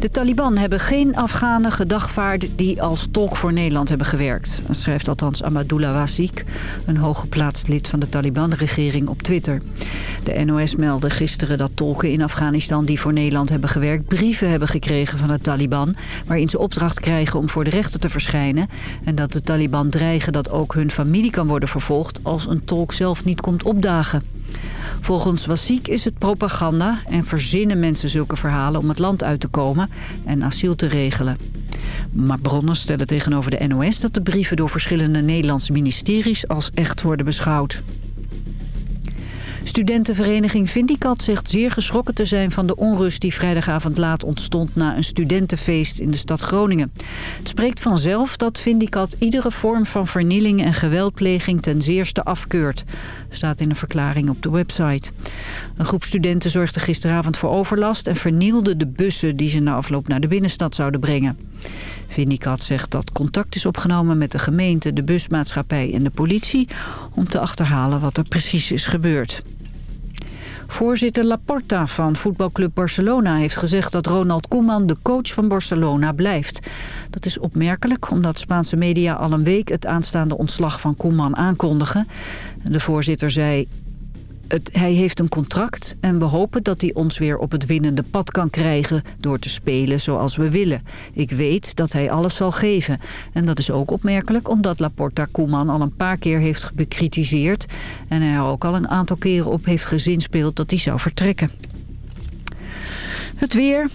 De Taliban hebben geen Afghanen gedagvaard die als tolk voor Nederland hebben gewerkt. Schrijft althans Ahmadullah Wazik, een hooggeplaatst lid van de Taliban-regering op Twitter. De NOS meldde gisteren dat tolken in Afghanistan die voor Nederland hebben gewerkt... brieven hebben gekregen van de Taliban... waarin ze opdracht krijgen om voor de rechter te verschijnen... en dat de Taliban dreigen dat ook hun familie kan worden vervolgd... als een tolk zelf niet komt opdagen. Volgens Wassiek is het propaganda en verzinnen mensen zulke verhalen om het land uit te komen en asiel te regelen. Maar bronnen stellen tegenover de NOS dat de brieven door verschillende Nederlandse ministeries als echt worden beschouwd. Studentenvereniging Vindicat zegt zeer geschrokken te zijn van de onrust die vrijdagavond laat ontstond na een studentenfeest in de stad Groningen. Het spreekt vanzelf dat Vindicat iedere vorm van vernieling en geweldpleging ten zeerste afkeurt, staat in een verklaring op de website. Een groep studenten zorgde gisteravond voor overlast en vernielde de bussen die ze na afloop naar de binnenstad zouden brengen. Vindicat zegt dat contact is opgenomen met de gemeente, de busmaatschappij en de politie... om te achterhalen wat er precies is gebeurd. Voorzitter Laporta van voetbalclub Barcelona heeft gezegd dat Ronald Koeman de coach van Barcelona blijft. Dat is opmerkelijk omdat Spaanse media al een week het aanstaande ontslag van Koeman aankondigen. De voorzitter zei hij heeft een contract en we hopen dat hij ons weer op het winnende pad kan krijgen door te spelen zoals we willen. Ik weet dat hij alles zal geven. En dat is ook opmerkelijk omdat Laporta Koeman al een paar keer heeft bekritiseerd en hij er ook al een aantal keren op heeft gezinspeeld dat hij zou vertrekken. Het weer.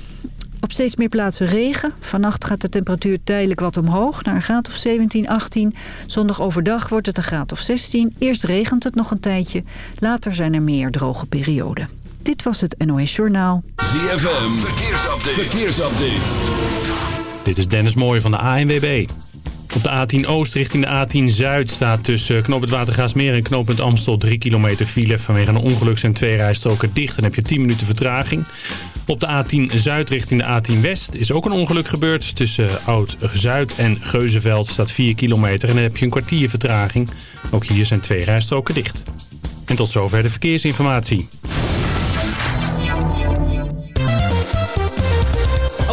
Op steeds meer plaatsen regen. Vannacht gaat de temperatuur tijdelijk wat omhoog naar een graad of 17, 18. Zondag overdag wordt het een graad of 16. Eerst regent het nog een tijdje. Later zijn er meer droge perioden. Dit was het NOS Journaal. ZFM, verkeersupdate. verkeersupdate. Dit is Dennis Mooij van de ANWB. Op de A10 Oost richting de A10 Zuid staat tussen knooppunt Watergaasmeer en knooppunt Amstel 3 kilometer file. Vanwege een ongeluk zijn twee rijstroken dicht en heb je 10 minuten vertraging. Op de A10 Zuid richting de A10 West is ook een ongeluk gebeurd. Tussen Oud-Zuid en Geuzenveld staat 4 kilometer en dan heb je een kwartier vertraging. Ook hier zijn twee rijstroken dicht. En tot zover de verkeersinformatie.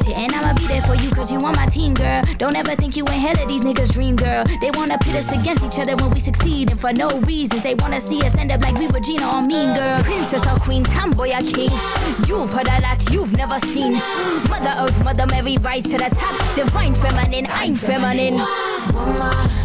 Fenty. And I'ma be there for you, cause you on my team, girl. Don't ever think you ain't hell of these niggas' dream, girl. They wanna pit us against each other when we succeed, and for no reasons. They wanna see us end up like we were Gina or Mean Girl. Princess or Queen, tomboy or king. You've heard a lot you've never seen. Mother Earth, Mother Mary, rise to the top. Divine feminine, I'm feminine. Woman,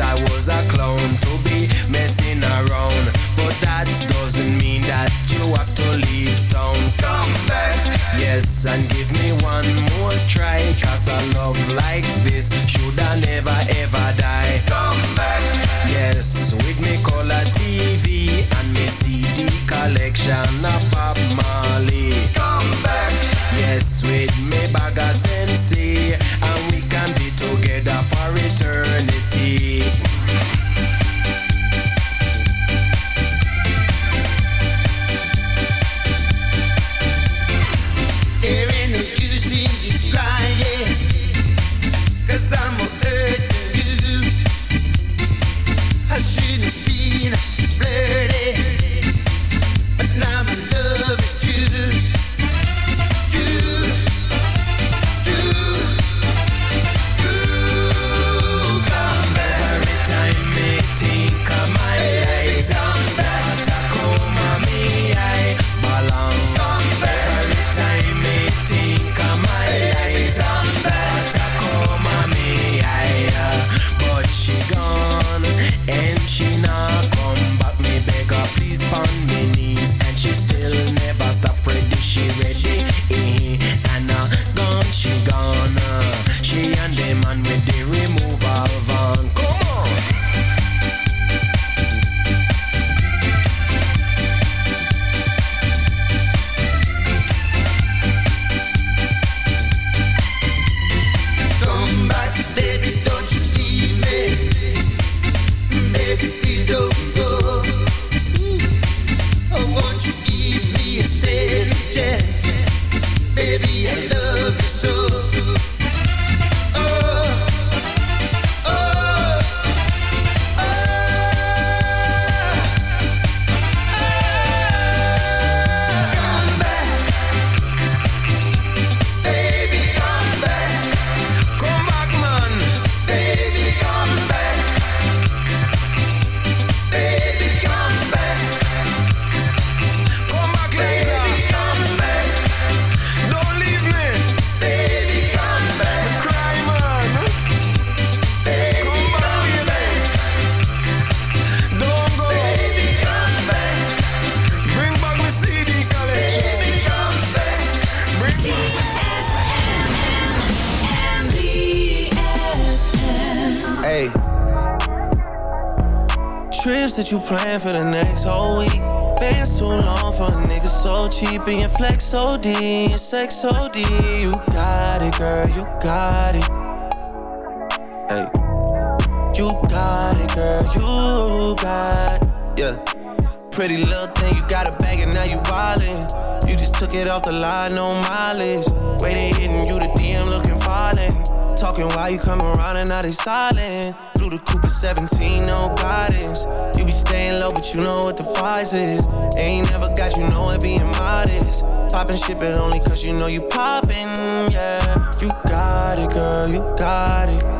I was a clown to be messing around. But that doesn't mean that you have to leave town. Come back. Yes, and give me one more try. Cause a love like this should I never ever die. Come back. Yes, with me color TV and me CD collection of Bob sex OD, your sex OD. You got it, girl, you got it. Hey, you got it, girl, you got it. Yeah, pretty little thing, you got a bag and now you wildin'. You just took it off the line, no mileage. Waiting, hitting you the DM, looking fallin'. Talking while you come around and now they silent. Blue the Cooper 17, no guidance. You be staying low, but you know what the price is. Ain't never got you know it being modest. Poppin' shit, but only cause you know you poppin', yeah. You got it, girl, you got it.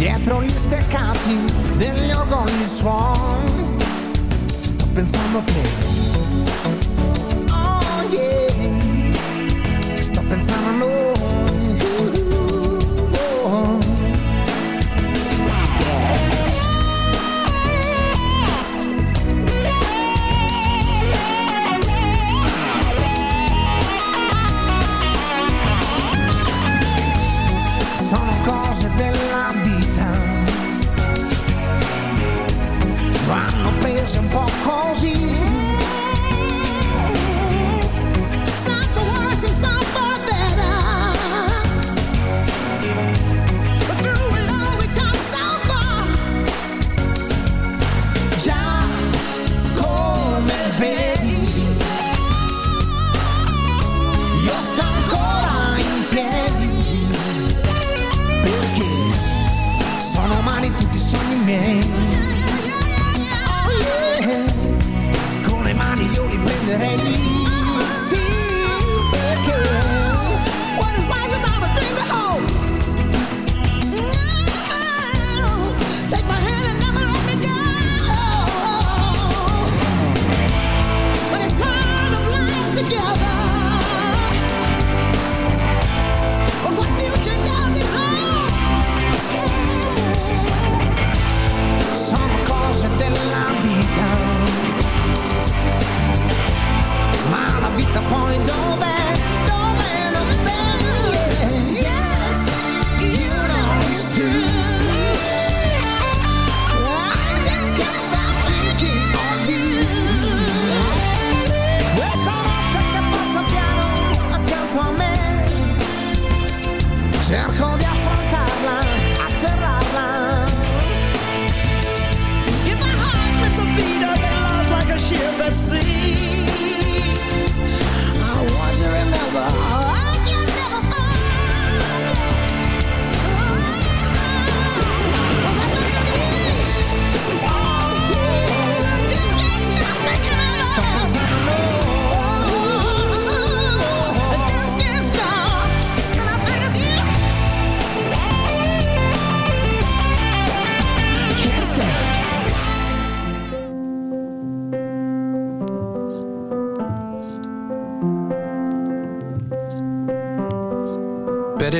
dietro gli steccati degli ogoni suon. Sto pensando a te oh yeah sto pensando a noi. some pas quand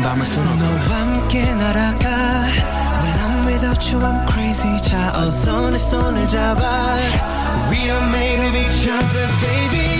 긴 밤을 수놓고 너와 함께 날아가. When I'm without you I'm crazy. 자 어서 내 손을 잡아. We are made of each other baby.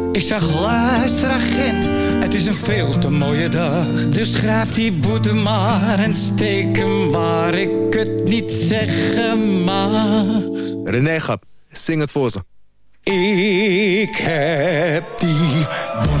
Ik zag, luister agent. Het is een veel te mooie dag. Dus schrijf die boete maar en steek hem waar ik het niet zeggen mag. René Gap, zing het voor ze. Ik heb die bon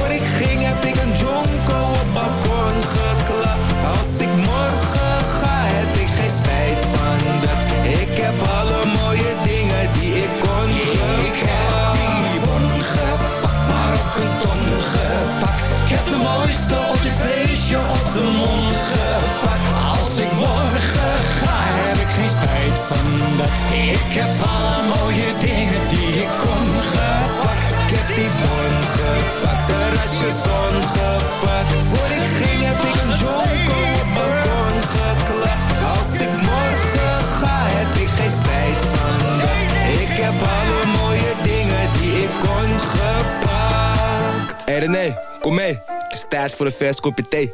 feestje op de mond gepakt. Als ik morgen ga, heb ik geen spijt van dat. Ik heb alle mooie dingen die ik kon gepakt. Ik heb die bon gepakt, terrasje zon gepakt Voor ik ging heb ik een jonko op balkon geklapt Als ik morgen ga, heb ik geen spijt van Ik heb alle mooie dingen die ik kon gepakt hey René, kom mee, het voor een vers kopje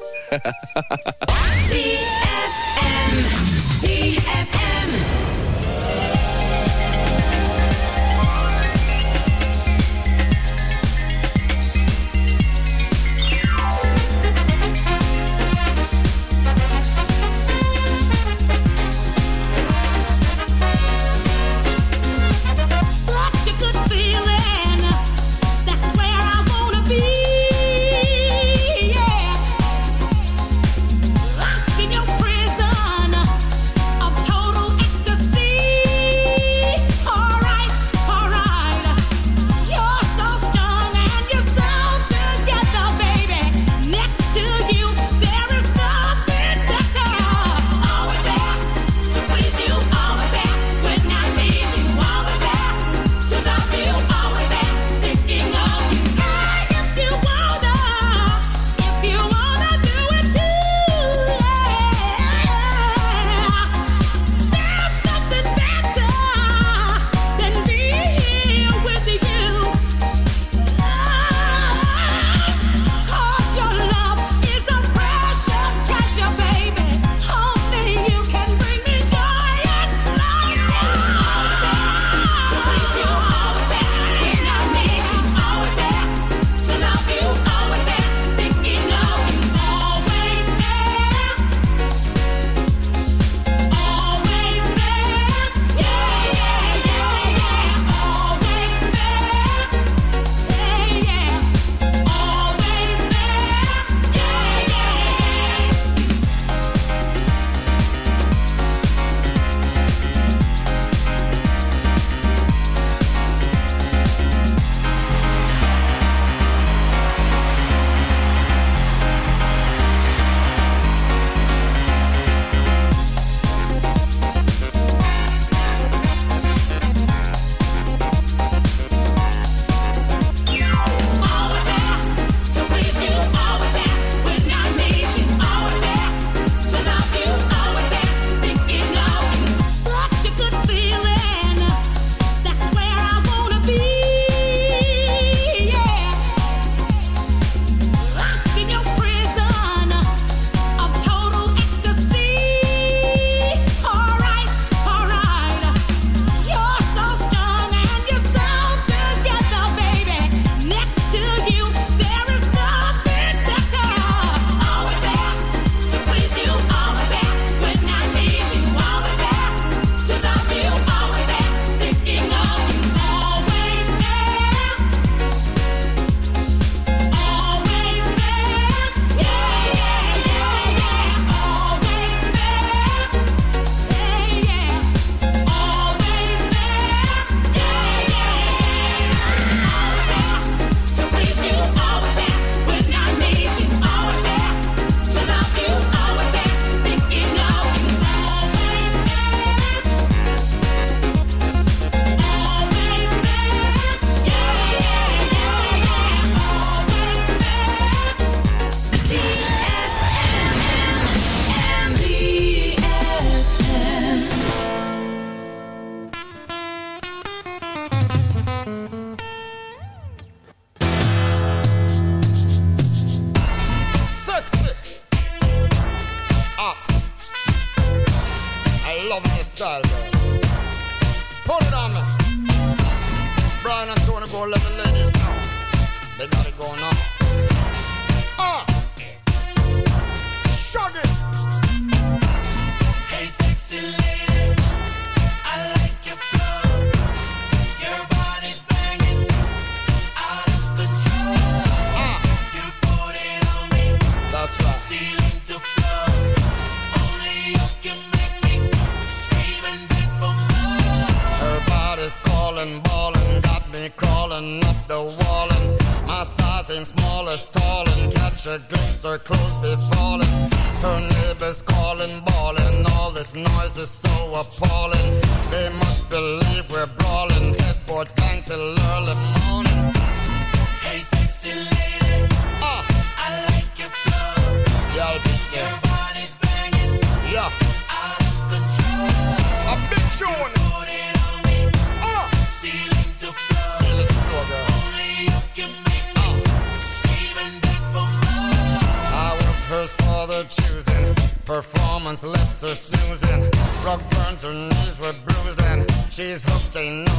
is hunting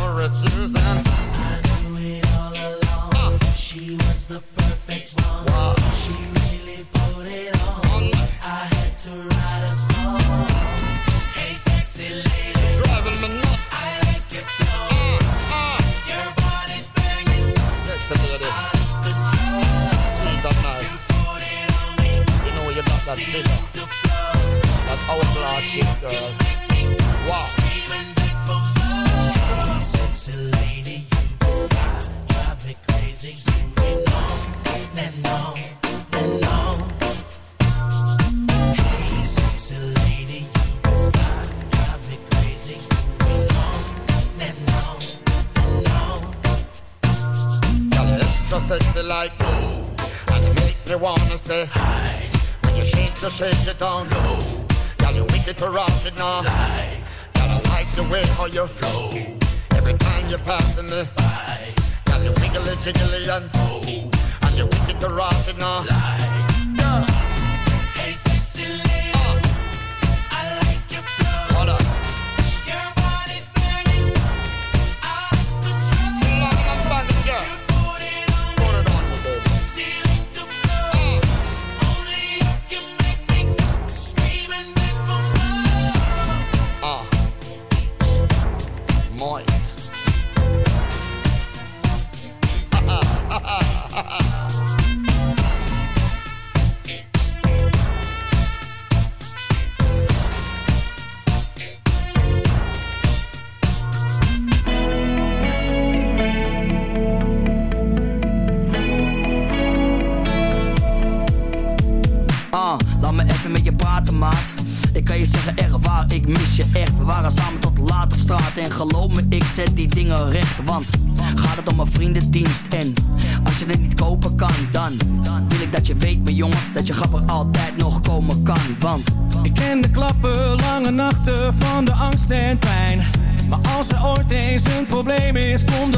escondo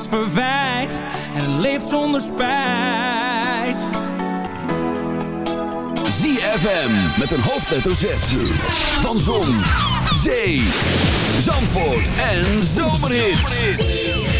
niets verwijt en leeft zonder spijt. ZFM met een hoofdletter Z. Van Zon, Zee, Zandvoort en Zomerhits.